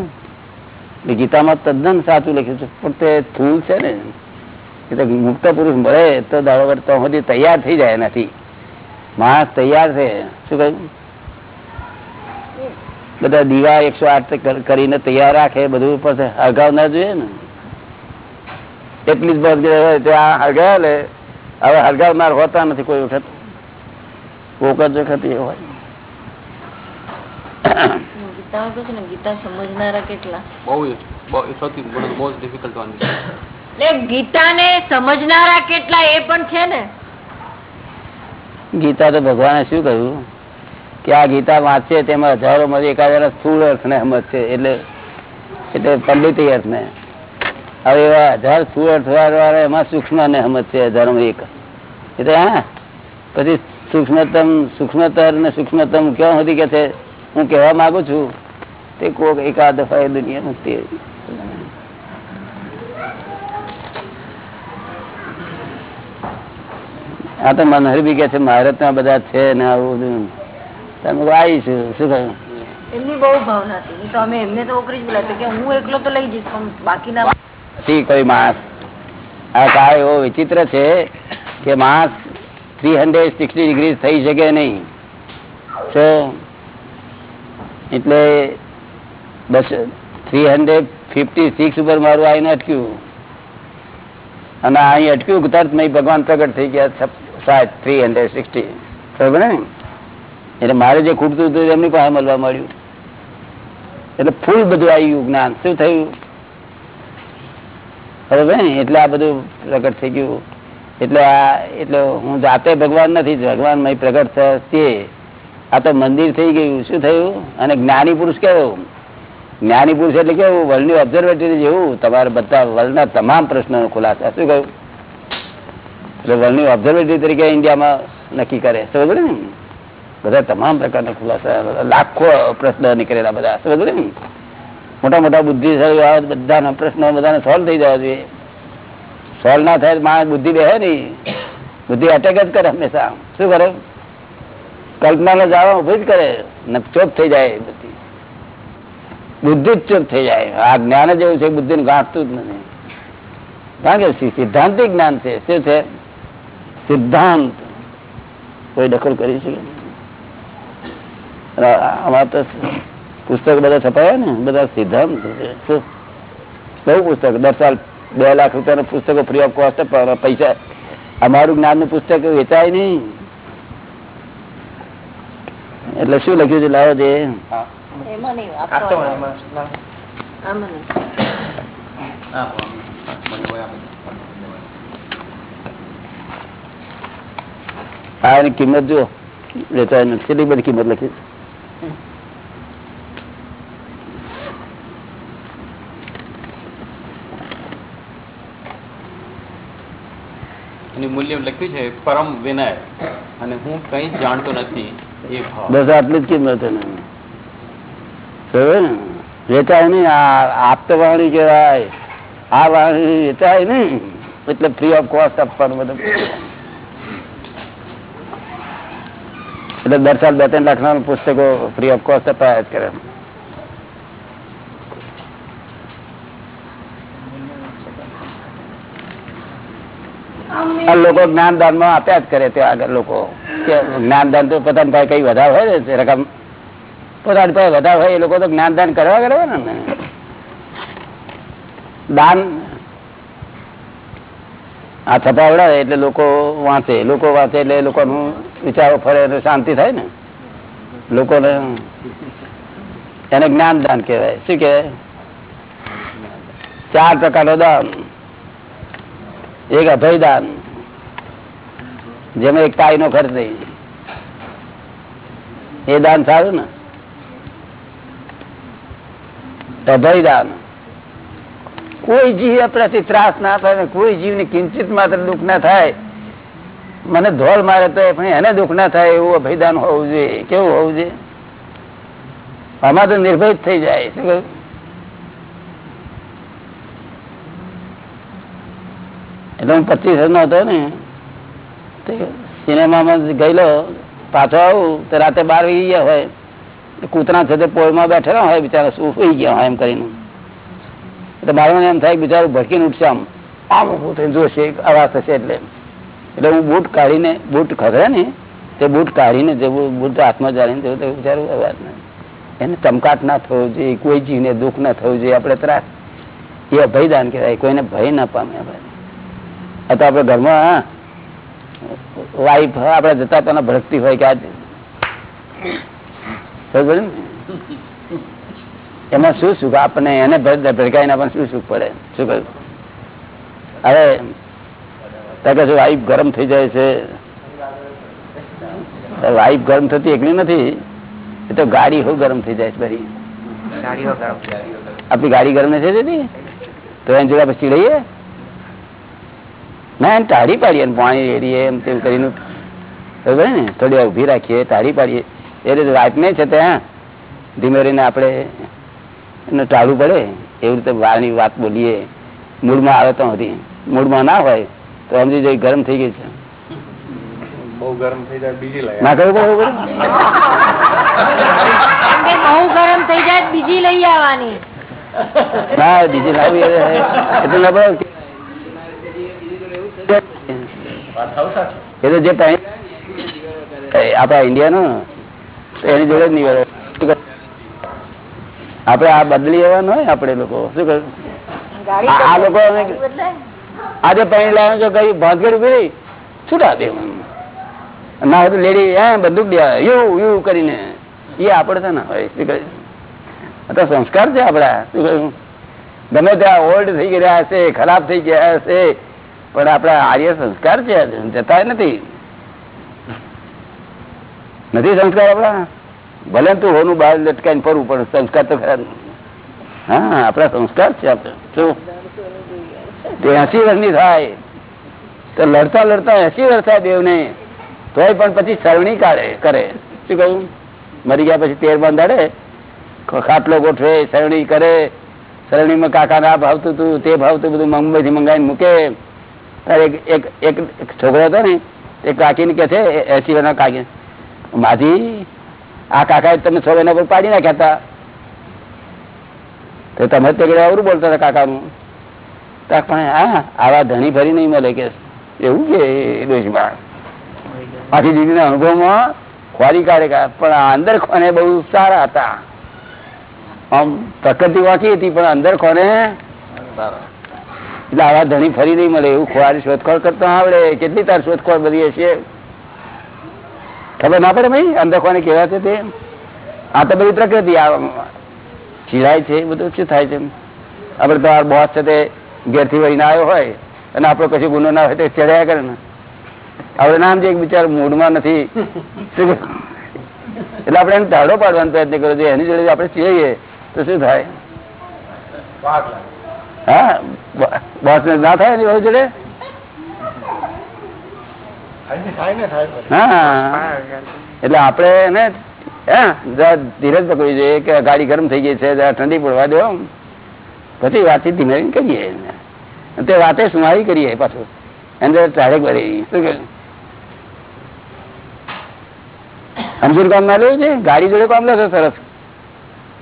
ગીતામાં તદ્દન સાચું લખ્યું છે. પણ તે થૂલ છે ને? એ તો મુક્ત પુરુષ મળે, તો દાડો વળે તો સુધી તૈયાર થઈ જાય એનાથી. માણસ તૈયાર છે. શું કહ્યું? બધા દીવા એકસો આઠ કરીને તૈયાર રાખે બધું પછી હળગાવ ના જોઈએ ને. એટલી જ બસ ત્યાં હળગાવે લે હવે હળગાવનાર હોતા નથી કોઈ વખત. કોક જ વખત એ હોય. ગીતા સમજનારા કેટલા? બહુ બહુ- સૌથી બહુ ડિફિકલ્ટ ગીતાને સમજનારા કેટલા એ પણ છે ને. ગીતા તો ભગવાને શું કહ્યું? કે આ ગીતા વાંચે તેમાં હજારો માંથી એકાદ સ્થૂળ અર્થ ને સમજ છે એટલે એટલે પંડિત અર્થ ને હવે એવા હજાર સ્થૂળ અર્થ એમાં સૂક્ષ્મ ને સમજ છે હજારો એક એટલે હા. પછી સૂક્ષ્મતમ, સૂક્ષ્મતર ને સૂક્ષ્મતમ ક્યાં સુધી કે છે? હું કહેવા માગું છું, તે કોક એકાદ દફા એ દુનિયા તે આ તો મનહર બી કે છે મહારતમાં બધા છે ને આવું બધું. તમે આવીશું શું કહ્યું એમની બહુ ભાવના હતી. તો અમે એમને તો ઓકરી જ બોલાવતા કે હું એકલો તો લઈ જઈશ પણ બાકીના નથી કોઈ માણસ? આ કાળ એવો વિચિત્ર છે કે માણસ થ્રી હંડ્રેડ સિક્સટી ડિગ્રી થઈ શકે નહીં. તો એટલે બસ થ્રી હંડ્રેડ ફિફ્ટી સિક્સ ઉપર મારું આવીને અટક્યું. અને અહીં અટક્યું તરત મેં ભગવાન પ્રગટ થઈ ગયા. એટલે મારે જે ખૂટતું હતું એમની પાસે મળવા મળ્યું. એટલે ફૂલ બધું આવી ગયું જ્ઞાન. શું થયું? બરોબર ને? એટલે આ બધું પ્રગટ થઈ ગયું. એટલે આ, એટલે હું જાતે ભગવાન નથી ભગવાન મય પ્રગટ થયા આ તો મંદિર થઈ ગયું. શું થયું? અને જ્ઞાની પુરુષ કેવો? જ્ઞાની પુરુષ એટલે કેવું? વર્લ્ડની ઓબ્ઝર્વેટરી જેવું. તમારે બધા વર્લ્ડના તમામ પ્રશ્નોનો ખુલાસા. શું કહ્યું? એટલે વર્લ્ડની ઓબ્ઝર્વેટરી તરીકે ઇન્ડિયામાં નક્કી કરે. સમજ ને? બધા તમામ પ્રકારના ખુલાસા, લાખો પ્રશ્ન નીકળેલા બધા. સમજ ને? મોટા મોટા બુદ્ધિશાળી બધાના પ્રશ્નો બધાને સોલ્વ થઈ જવા જોઈએ. સોલ્વ ના થાય માણસ બુદ્ધિ બેહે નહીં. બુદ્ધિ અટેક જ કરે હંમેશા. શું કરે? કલ્પનાનો જાળો ઊભી જ કરે. ને ચોપ થઈ જાય બુદ્ધિ બુદ્ધિ જ ચોપ થઈ જાય. આ જ્ઞાન જ એવું છે, બુદ્ધિને ગાંઠતું જ નથી. કારણ કે સિદ્ધાંતિક જ્ઞાન છે. શું છે? સિદ્ધાંત કોઈ દખલ કરી આમાં તો પુસ્તક બધા છપાયા ને બધા સિદ્ધાંત છે. બહુ પુસ્તક. દર સાલ બે લાખ રૂપિયાનું પુસ્તકો ફ્રી ઓફ કોસ્ટ પૈસા અમારું જ્ઞાનનું પુસ્તક વેચાય નહીં. એટલે શું લખ્યું છે? લાવો જે. એમાં નહીં આપતો આપતો હોય એમાં. ના. આમાં નહીં આ એની કિંમત જો લેતા કેટલી બધી કિંમત લખી? મૂલ્ય લખ્યું છે પરમ વિનય. અને હું કઈ જાણતો નથી એ બસ આટલી જ કિંમત એને વેચાય નહીં આ આપતો વાણી કહેવાય. આ વાણી વેચાય નહીં. એટલે ફ્રી ઓફ કોસ્ટ આપવાનું બધું. એટલે દર સાલ બે ત્રણ લાખ પુસ્તકો ફ્રી ઓફ કોસ્ટ અપાયા જ કરે. લોકો જ્ઞાન દાનમાં આપ્યા જ કરે ત્યાં આગળ લોકો. કે જ્ઞાનદાન તો પોતાની પાસે કઈ વધારે હોય ને રકમ પોતાની પાસે વધારે હોય એ લોકો તો જ્ઞાન દાન કરવા કરે ને દાન આ છપાવડાવે એટલે લોકો વાંચે લોકો વાંચે એટલે લોકોનું વિચારો ફરે એટલે શાંતિ થાય ને? લોકોને એને જ્ઞાનદાન કહેવાય. શું કહેવાય? ચાર પ્રકારનો દાન. એક અભયદાન, જેમાં એક તાઈ નો ખર્ચ નહીં એ દાન સારું ને? અભયદાન. કોઈ જીવ આપણાથી ત્રાસ ના થાય ને કોઈ જીવને કિંચિત માત્ર દુઃખ ના થાય મને ધોલ મારે તો એને દુઃખ ના થાય એવું અભિદાન હોવું જોઈએ. કેવું હોવું જોઈએ? આમાં તો નિર્ભય થઈ જાય. શું કહ્યું? એટલે હું પચીસ નો હતો ને સિનેમામાં ગયેલો, પાછો આવું, તો રાતે બાર વાગી ગયા હોય. કૂતરા છે તે પોળમાં બેઠેલા હોય, બિચારા સુઈ ગયા હોય એમ કરીને. એટલે મારું એમ થાય બિચારું ભટકીને ઉઠશે આમ. આમ ઊભું થઈને જોશે આવા થશે એટલે. એટલે હું બૂટ કાઢીને, બૂટ ખરે ને, તે બૂટ કાઢીને જે બૂટ હાથમાં જાળીને જવું તો વિચારું એને ચમકાટ ના થવો જોઈએ, કોઈ જીવને દુઃખ ના થવું જોઈએ, આપણે ત્રાસ એ અભયદાન કહેવાય, કોઈને ભય ના પામે આપણે. આ તો આપણે ઘરમાં વાઈફ આપણે જતા તો ભડકતી હોય કે આજે. એમાં શું સુખ? આપણને એને ભડ- ભડકાઈને આપણને શું સુખ પડે? શું કહ્યું? હવે કે વાઈફ ગરમ થઈ જાય છે. વાઈફ ગરમ થતી એકલી નથી એ તો ગાડી હોય ગરમ થઈ જાય છે બધી. આપણી ગાડી ગરમ નથી થતી? તો એની જોડે પછી લઈએ? ના એને ટાળી પાડીએ પાણી રેડીએ એમ તેમ કરીને. બરાબર ને? થોડી વાર ઊભી રાખીએ ટાળી પાડીએ. એ રીતે વાત નહીં છે ત્યાં ધીમે રહીને આપણે એને ટાળવું પડે. એવી રીતે વારની વાત બોલીએ. મૂળમાં આવે તો હતી મૂળમાં ના હોય સમજી જાય ગરમ થઈ ગઈ છે. બહુ ગરમ થઈ જાય બીજી લઈ ના કરવું પડે એવું પડે? કેમ કે બહુ ગરમ થઈ જાય બીજી લઈ આવવાની. ના બીજી લાવી એ તો ના પડે. એ તો જે ટાઈમ એ આપણા ઇન્ડિયાનો એની જોડે જ નહીં? આપણે આ બદલી આવવાનું હોય આપણે લોકો? શું કહ્યું આ લોકો આજે પાણી લાવ્યો છો કઈ ભાગેડ ઊભી છૂટા દે ના હોય લેડી હે બંદૂક દે, યુ યુ કરીને. એ આપણે ના હોય સંસ્કાર છે આપડા. શું કહ્યું? ગમે ત્યાં ઓલ્ડ થઈ ગયા હશે, ખરાબ થઈ ગયા હશે, પણ આપડા આર્ય સંસ્કાર છે જતા નથી. નથી સંસ્કાર આપડા? ભલે તું હોનું બહાર લટકાઈને ફરવું, પણ સંસ્કાર તો ખરા હા, આપડા સંસ્કાર છે આપણે શું? તે એસી વર્ષની થાય. તો લડતા લડતા એસી વર્ષ થાય દેવ ને તોય પણ પછી સરવણી કાઢે, કરે. શું કહ્યું મરી ગયા પછી તેર બંધાડે ખાટલો ગોઠવે સરવણી કરે. સરવણીમાં કાકા ના ભાવતું તું તે ભાવતું બધું મુંબઈ થી મંગાવીને મૂકે. એક એક છોકરો હતો ને એ કાકીને કે છે એસી વર્ષના કાકી. માજી, આ કાકા તમે છ મહિના પર પાડી નાખ્યા હતા. તો તમે તે અવરું બોલતા હતા કાકાનું. પણ આવા ધણી ભરી નહીં મળે કે એવું કે આખી દીદીના અનુભવમાં ખોરી કાઢે કા, પણ અંદર ખોને બહુ સારા હતા. આમ પ્રકૃતિ વાંકી હતી, પણ અંદર ખોને એટલે આવા ધણી ફરી નહીં મળે, એવું ખોવારી શોધખોળ કરતા આવડે. કેટલી તાર શોધખોળ બધી હશે? ખબર ના પડે ભાઈ, અંદર કોને કેવા છે તે? આ તો બધી પ્રકૃતિ, આ ચીડાય છે, બધું શું થાય છે? આપડે તો આ બોસ છે તે ઘેરથી વળીને આવ્યો હોય અને આપણો કશું ગુનો ના હોય તો ચડ્યા કરે ને. આપણે નામ જે બિચાર મૂડમાં નથી. એટલે આપણે એને ધાડો પાડવાનો પ્રયત્ન કરવો જોઈએ એની જોડે આપણે ચીએ તો શું થાય? હા? બોસ ને ના થાય એની જોડે. હા. એટલે આપણે એને ધીરજ પકડવી જોઈએ કે ગાડી ગરમ થઈ ગઈ છે. ઠંડી પડવા દો. પછી વાતચીત ધીમે કરીએ તે વાતે સુમારી કરીએ પાછું. એને જરા ટાળે શું કે સમજણ કામ ના લેવું છે? ગાડી જોડે કામ લેશો? સરસ.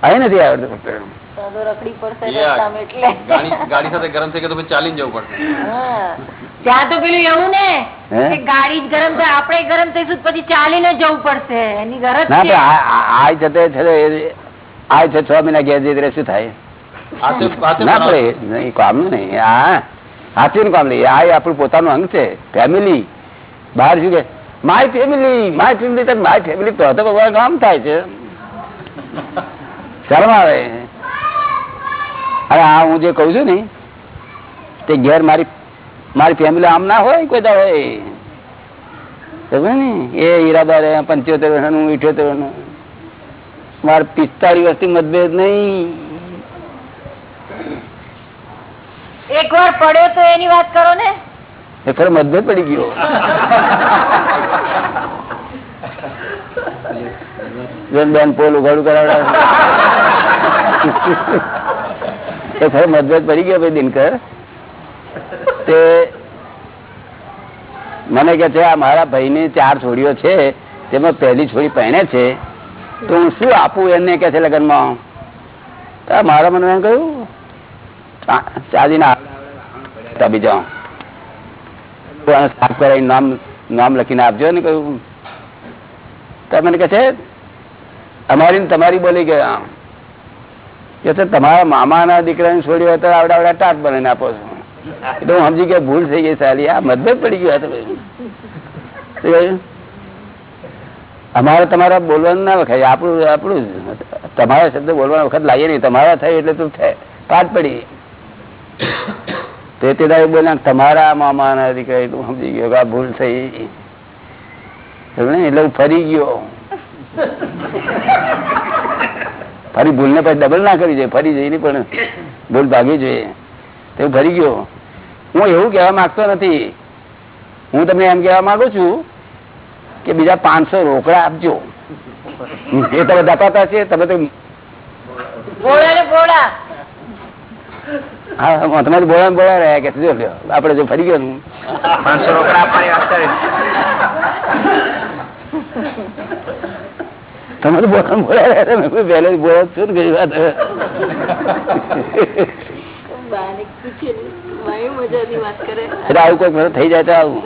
અહીં નથી આવડતું તો તો રખડી પડશે Yeah. રસ્તામાં એટલે. ગાડી ગાડી સાથે ગરમ થઈ ગયો પછી ચાલીને જવું પડશે. હા. ત્યાં તો પેલું એવું ને હે? કે ગાડી ગરમ થાય. આપણે ગરમ થઈશું તો પછી ચાલીને જવું પડશે. એની ગરજ ના છે તો આ- આ આ જતે છે આ મહિના ઘેર જઈ શું થાય? ના પડે નહીં કામનું નહીં. આ હાથીનું કામ નહીં. આ આપણું પોતાનું અંગ છે. ફેમિલી બહાર શું કે? My family my family my family તો હતો ભગવાન કામ થાય છે. શરમ આવે. અરે આ હું જે કહું છું ને તે ઘેર મારી મારી ફેમિલી આમ ના હોય કોઈ દા હોય સમજે ને? એ ઈરાદા રે પંચોતેર વર્ષનું ઇઠ્યોતેર વર્ષનું. મારે પિસ્તાળીસ વર્ષથી મતભેદ નહીં. એક વાર પડ્યો તો એની વાત કરો ને. એ ખરો મતભેદ પડી ગયો. [laughs] બેન પોલ ઉઘાડું કરાવડાવે એ ખરો મતભેદ પડી ગયો ભાઈ દિનકર. તે મને કે છે આ મારા ભાઈની ચાર છોડીઓ છે તેમાં પહેલી છોડી પહેણે છે તો હું શું આપું? એમને કે છે લગ્નમાં. માં મારા મને એમ કહ્યું ચાંદીના ના બીજા. સાફ કરાવી નામ નામ લખીને આપજો ને કહ્યું તો મને કહે છે અમારી તમારી બોલી ગયા કે તમારા મામાના દીકરાને છોડી હોય તો આવડા આવડા ટાટ બનાવીને આપો છો. એટલે હું સમજી ગયા, ભૂલ થઈ ગઈ સારી આ મતભેદ પડી ગયો હતો? અમારે તમારા બોલવાનું ના વખાય આપણું આપણું. તમારા શબ્દ બોલવાનો વખત લાવીએ નહીં. તમારા થાય એટલે તું થાય. પાટ પડી. તે તે બોલ્યા તમારા મામાના દીકરા સમજી ગયો ભૂલ થઈ. એટલે હું ફરી ગયો. ફરી ભૂલ ને પછી ડબલ ના કરી જોઈએ ફરી જઈને પણ ભૂલ ભાગી જોઈએ તે હું ફરી ગયો. હું એવું કહેવા માંગતો નથી. હું તમને એમ કહેવા માંગુ છું કે બીજા પાંચસો રોકડા આપજો. એ તમે દપાતા છે, તમે તો હા તમે તો બોલા બોલા રહ્યા કે જો લ્યો, આપણે જો ફરી ગયો પાંચસો રોકડા આપવાની વાત કરી. તમે બોલા બોલા રહ્યા તમે કોઈ પહેલે બોલા છું ને ઘણી વાત એટલે આવું કોઈ ફરક થઈ જાય તો આવું.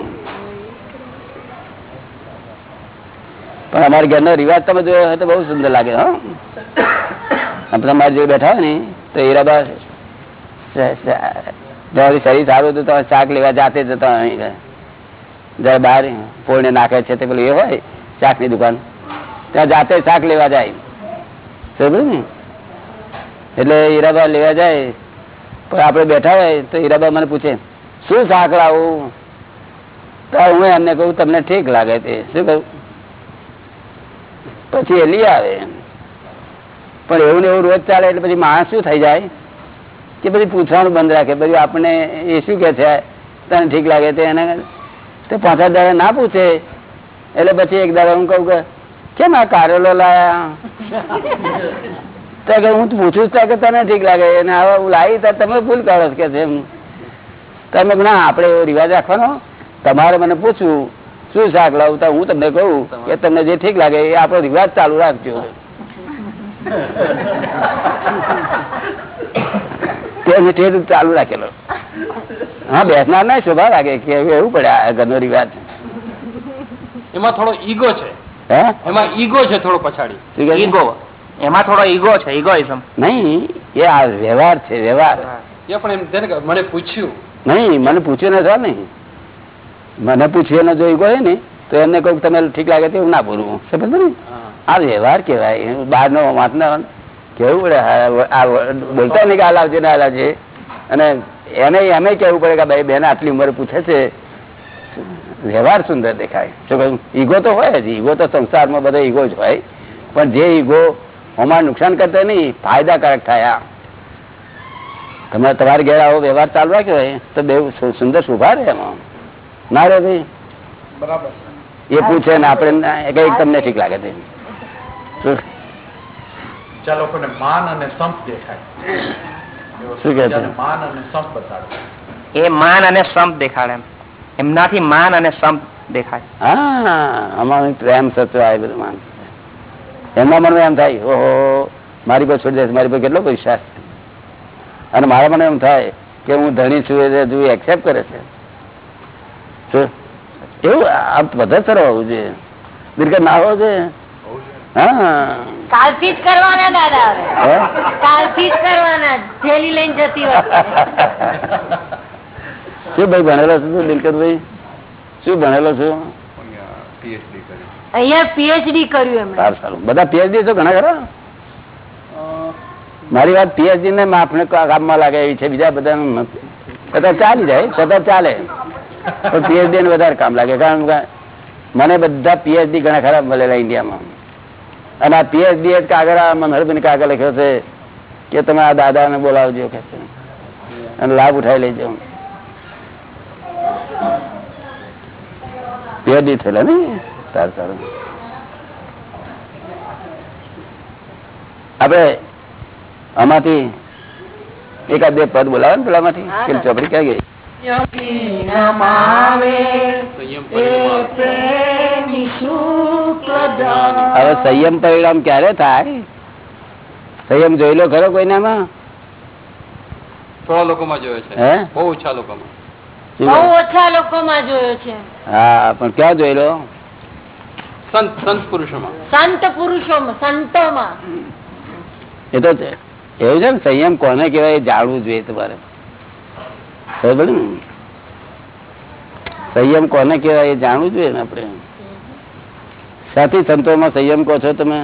પણ અમારા ઘરનો રિવાજ તમે જોયો હોય તો બહુ સુંદર લાગે હો. તમારે જે બેઠા હોય ને તો હીરાબા તમારું શરીર સારું હતું તો શાક લેવા જાતે જતા જયારે બહાર પોળને નાખે છે તે પેલું એ હોય, શાકની દુકાન. ત્યાં જાતે શાક લેવા જાય. ને? એટલે હીરાબા લેવા જાય. પણ આપણે બેઠા હોય તો હીરાબા મને પૂછે, શું શાક લાવું? તો હું એમને કહું, તમને ઠીક લાગે તે. શું કહું? પછી એ લઈ આવે. પણ એવું ને એવું રોજ ચાલે એટલે પછી માણસ શું થઈ જાય? કે પછી પૂછવાનું બંધ રાખે. પછી આપણે એ શું કે છે? તને ઠીક લાગે તે એને તો પાંચ દાડા ના પૂછે. એટલે પછી એક દાડા હું કહું કે, કેમ આ કારેલો લાયા? તો કે હું પૂછું છું કે તને ઠીક લાગે. અને હવે હું લાવી તો તમે ભૂલ કરો કે છે તમે ના, આપણે એવો રિવાજ રાખવાનો. તમારે મને પૂછવું. શું શાક લાવું? તો હું તમને કહું કે તમને જે ઠીક લાગે એ આપણો રિવાજ ચાલુ રાખજો. ઠેર ચાલુ રાખેલો. હા બેસનાર ના શોભા લાગે કે એવું પડે આ ઘરનો રિવાજ. એમાં થોડો ઈગો છે. એમાં ઈગો છે થોડો પછાડી? ઈગો. એમાં થોડો ઈગો છે ઈગોઇઝમ. નહીં એ આ વ્યવહાર છે વ્યવહાર. એ પણ એમ મને પૂછ્યું. નહીં મને પૂછ્યું ને સર નહીં. મને પૂછ્યું જો ઈગો હોય ને તો એમને કહું કે તમે ઠીક લાગે તો એવું ના બોલવું. સમજ ને? આ વ્યવહાર કેવાય બહારનો વાતનો કેવું પડે? બોલતા નહીં કે આ લાવજે ના લાવજે. અને એને એમે કેવું પડે કે ભાઈ બેન આટલી ઉંમર પૂછે છે. વ્યવહાર સુંદર દેખાય. શું કહ્યું ઈગો તો હોય જ. ઈગો તો સંસારમાં બધો ઈગો જ હોય. પણ જે ઈગો અમારે નુકસાન કરતા નહીં ફાયદાકારક થયા તમે તમારે ઘેર આવો વ્યવહાર ચાલુ રાખ્યો હોય તો બે સુંદર શોભા રહે એમાં. ના રે ભાઈ બરાબર. એ પૂછે ને આપણે કંઈક તમને ઠીક લાગે છે બીજા લોકોને માન અને સંપ દેખાય. માન અને સંપ બતાડે. એ માન અને સંપ દેખાડે એમનાથી માન અને સંપ દેખાય. હા અમારું પ્રેમ સત્વ આ બધું માન. એમના મનમાં એમ થાય ઓહો મારી પર છોડી દે મારી પર કેટલો પૈસા છે. અને મારા મને એમ થાય કે હું ધણી છું એટલે હજુ એક્સેપ્ટ કરે છે? એવું આ પદ્ધતસર હોવું જોઈએ. દીર્ઘ ના હોવો જોઈએ. કાલથી જ કરવાના દાદા હવે. કાલથી જ કરવાના. થેલી લઈને જતી શું ભાઈ ભણેલો છું દિલકતભાઈ? શું ભણેલો છું? અહીંયા પીએચડી કર્યું સારું સારું. બધા પીએચડી તો ઘણા ખરા? મારી વાત પીએચડી ને આપણે કામમાં લાગે એવી છે બીજા બધા બધા ચાલી જાય કદાચ ચાલે. પણ પીએચડી ને વધારે કામ લાગે. કારણ કે મને બધા પીએચડી ઘણા ખરાબ મળેલા ઇન્ડિયામાં અને આ પીએચડી જ કાગળ મનહરબેન કાગળ લખ્યો છે કે તમે આ દાદાને બોલાવજો કે અને લાભ ઉઠાવી લેજો. પીએચડી થયેલા ને? સારું સારું. આપડે આમાંથી એકાદ બે પદ બોલાવે ને પેલામાંથી. ચોપડી ક્યાં ગઈ? હવે સંયમ પરિણામ ક્યારે થાય? સંયમ જોઈ લો ખરો કોઈનામાં. થોડા લોકોમાં જોયો છે. બહુ ઓછા? ઓછા જોયો છે. હા પણ ક્યાં જોઈ લો? સંત સંત પુરુષોમાં. સંત પુરુષોમાં સંતોમાં. એ તો છે. એવું છે ને સંયમ કોને કહેવાય એ જાણવું જોઈએ તમારે. સંયમ કોને કહેવાય એ જાણવું જોઈએ ને આપણે. સાથી સંતોમાં સંયમ કહો છો તમે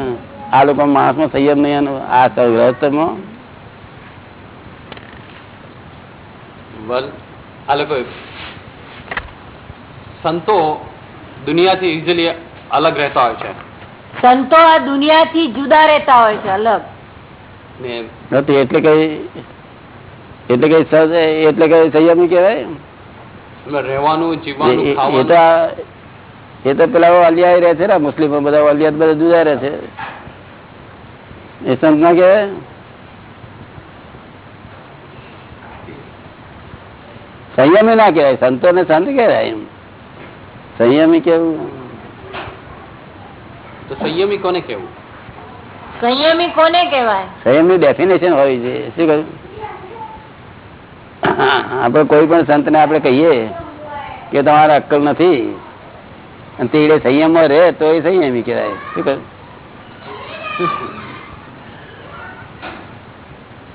આ લોકો માણસમાં સંયમ નહીં આ ગ્રહસ્થમાં આ લોકો સંતો દુનિયાથી અલગ રહેતા હોય છે. સંતો આ દુનિયાથી જુદા રહેતા હોય છે અલગ. નથી એટલે કઈ એટલે કઈ સહજ- એટલે કઈ સંયમ કહેવાય? એમાં રહેવાનું જીવવાનું એ- એ તો ખાવાનું. આ- એ તો પેલા વાલિયા રહે છે ને મુસ્લિમો બધા વાલિયા બધા જુદા રહે છે. એ સંત ના કહેવાય? સંયમી ના કહેવાય સંતો ને સંત કહેવાય એમ. સંયમી કેવું? તો સંયમી કોને કેવું સંયમી કોને કહેવાય? સંયમની ડેફિનેશન હોવી જોઈએ. શું કહ્યું? આપણે કોઈ પણ સંતને આપણે કહીએ કે તમારે અક્કલ નથી. અને તીડે સંયમમાં રહે તો એ સંયમી કહેવાય. શું કહ્યું?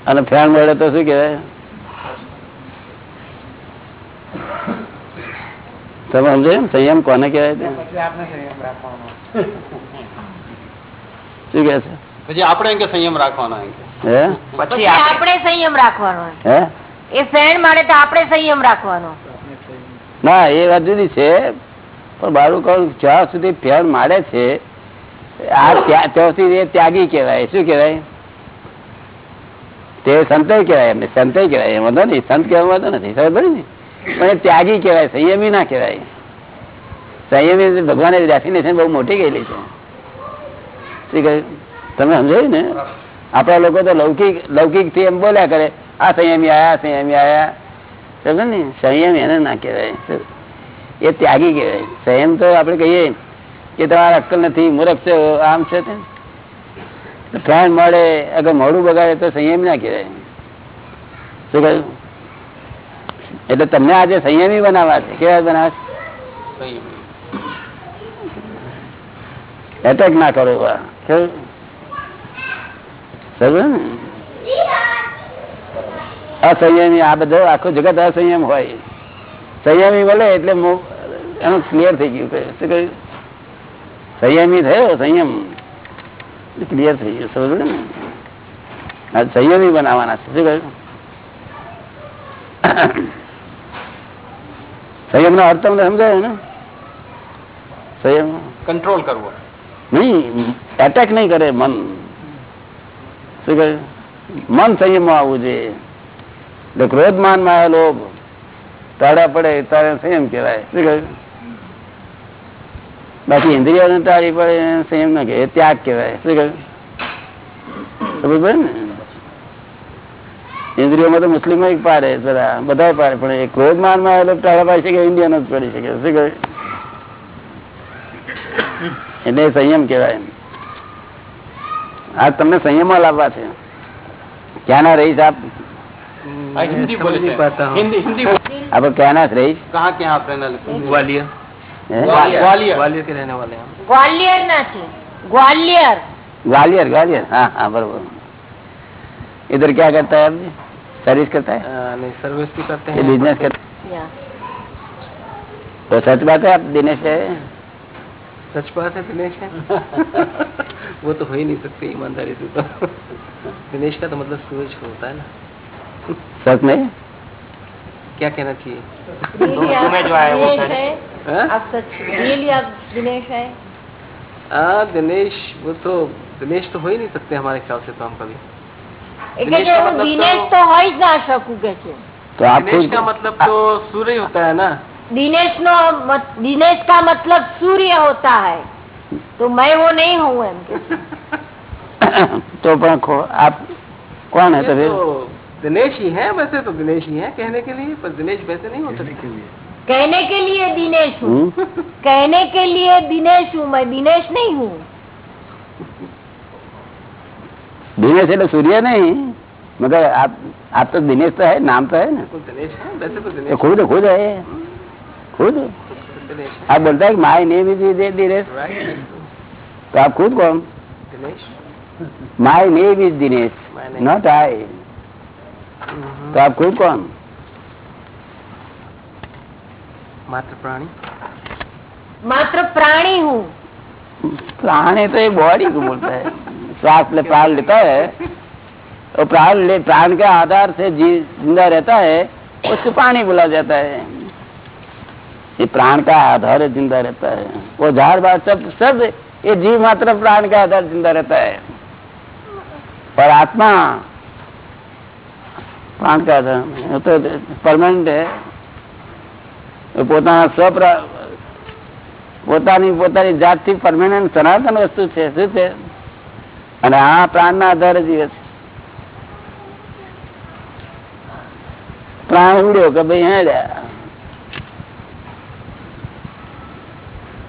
અને ફેન મળે તો શું કહેવાય? તમે સમજો એમ? સંયમ કોને કહેવાય શું કે છે? પછી આપણે સંયમ રાખવાનો હે? પછી આપણે સંયમ રાખવાનો હે? એ ફેણ મળે તો આપણે સંયમ રાખવાનો. ના, એ વાત જુદી છે. પણ મારું કહું, જ્યાં સુધી ફેર મારે છે, આ ત્યાં ત્યાં એ ત્યાગી કહેવાય. શું કહેવાય? તે સંતય કહેવાય એમને, સંત કહેવાય. એમ વાંધો નહીં, સંત કહેવા વાંધો નથી, ખબર ને? પણ ત્યાગી કહેવાય, સંયમી ના કહેવાય. સંયમી ભગવાને ડેફિનેશન બહુ મોટી ગયેલી છે. શું કહ્યું? તમે સમજાયું ને? આપણા લોકો તો લૌકિક લૌકિકથી એમ બોલ્યા કરે આ સંયમી આયા સંયમી આયા. સમજો ને? સંયમ એને ના કહેવાય. એ ત્યાગી કહેવાય. સંયમ તો આપણે કહીએ કે તમારા અક્કલ નથી, મૂર્ખ છે, આમ છે ફ્રેન્ડ મળે, અગર મોડું બગાડે તો સંયમ ના કહેવાય. શું કહ્યું? એટલે તમને આજે સંયમી બનાવવા છે. કેવા બનાવવા એટેક ના કરો? સમજો ને? અસંયમી આ બધો આખો જગત અસંયમ હોય. સંયમી મળે એટલે એનું ક્લિયર થઈ ગયું શું કહ્યું? સંયમી થયો સંયમ. ક્લિયર થઈ ગયું સમજ ને? આ સંયમી બનાવવાના છે શું કહ્યું? સંયમ નો અર્થ તમને સમજાય ને? સંયમ? કંટ્રોલ કરવો. નહીં એટેક નહીં કરે મન. શું કહ્યું? મન સંયમમાં આવવું જોઈએ. ક્રોધ માનમાં લોભ ટાળા પડે તારે સંયમ કેવાય શું કહ્યું? બાકી ઇન્દ્રિયો ટાળી પડે સંયમ ના કહેવાય ત્યાગ કહેવાય. શું કહ્યું? ને? ઇન્દ્રિયોમાં તો મુસ્લિમ પાડે બધા બધા પાડે, પણ એ ક્રોધ માનમાં આવેલો ટાળા પાડી શકે, ઇન્ડિયન જ પડી શકે. શું કહ્યું? એટલે સંયમ કહેવાય. આ તમને સંયમમાં લાવવા છે. ક્યાંના રહીશ આપ? हाँ, हिंदी बोलते हैं। हिंदी हिंदी आपको क्या नाम रही कहाँ के आप रहने वाले? ग्वालियर। ग्वालियर। ग्वालियर। के रहने वाले हैं। ग्वालियर ना ग्वालियर। ग्वालियर ग्वालियर। हाँ हाँ बरबर। इधर क्या करता है अभी सर्विस करता है? नहीं सर्विस भी करते हैं बिज़नेस करते हैं। तो सच बात है आप दिनेश है? सच बात है दिनेश है? [laughs] वो तो हो ही नहीं सकती ईमानदारी से तो। [laughs] दिनेश का तो मतलब सूरज होता है ना। सच नहीं क्या कहना चाहिए? हाँ? दिनेश वो तो दिनेश तो हो ही नहीं सकते हमारे ख्याल से तो हम कभी। दिनेश का मतलब तो-, तो हो ही ना सकू तो दिनेश का मतलब तो सूर्य होता है ना? दिनेश नो दिनेश का मतलब सूर्य होता है। तो मैं वो नहीं हूँ [laughs] तो आप कौन है तो दिनेश ही है वैसे तो दिनेश ही है कहने के लिए पर दिनेश वैसे नहीं हो सकते कहने के लिए दिनेश हूँ हम्म? कहने के लिए दिनेश हूँ मैं दिनेश नहीं हूँ दिनेश એટલે સૂર્ય નહીં મગર આપ आप तो दिनेश तो है नाम तो है ना वो दिनेश है वैसे तो ये दिनेश खुद खुद है खुद दिनेश है आप बोलता है कि my name is Dinesh right तो आप खुद कौन Dinesh my name is Dinesh My name not I Mm-hmm. तो आप कोई कौन? मात्र प्राणी। मात्र प्राणी हूँ। प्राणी तो ये बॉडी को बोलता है। श्वास ले प्राण लेता है। तो प्राण ले प्राण के आधार से ज़िंदा रहता है उसको पानी बोला जाता है। ये प्राण का आधार ज़िंदा रहता है। वो झार बार सब सब ये जीव मात्र प्राण का आधार ज़िंदा रहता है। पर आत्मा પાન કાર્ડ હું. પરમાનન્ટ પોતાના સ્વ પોતાની પોતાની જાતથી પરમાનન્ટ સનાતન વસ્તુ છે. શું છે? અને આ પ્રાણના આધારે જીવે છે. પ્રાણ ઉડ્યો કે ભાઈ હેડ્યા.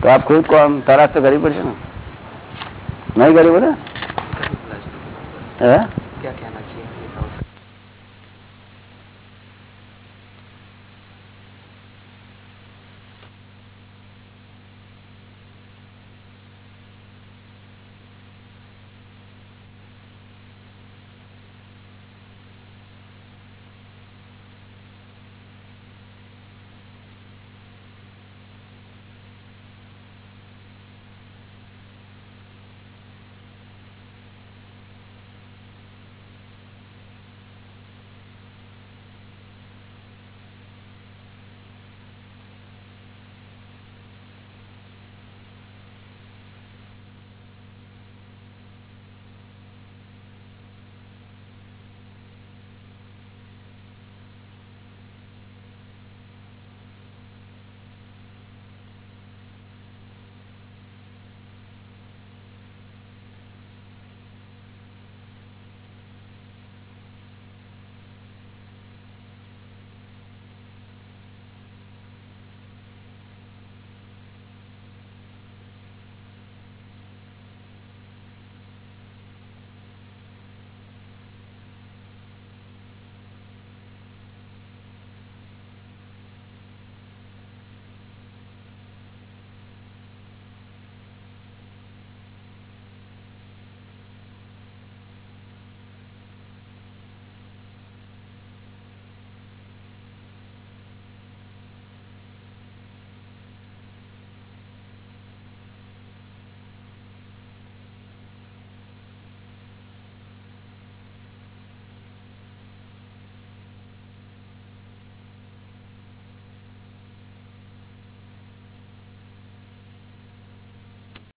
તો આપ ખુદ કોમ તરાશ તો કરવી પડશે ને? નહીં કરવી પડે હા?